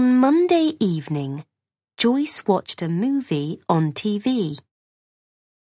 On Monday evening, Joyce watched a movie on TV.